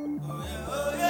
Oh yeah, oh yeah.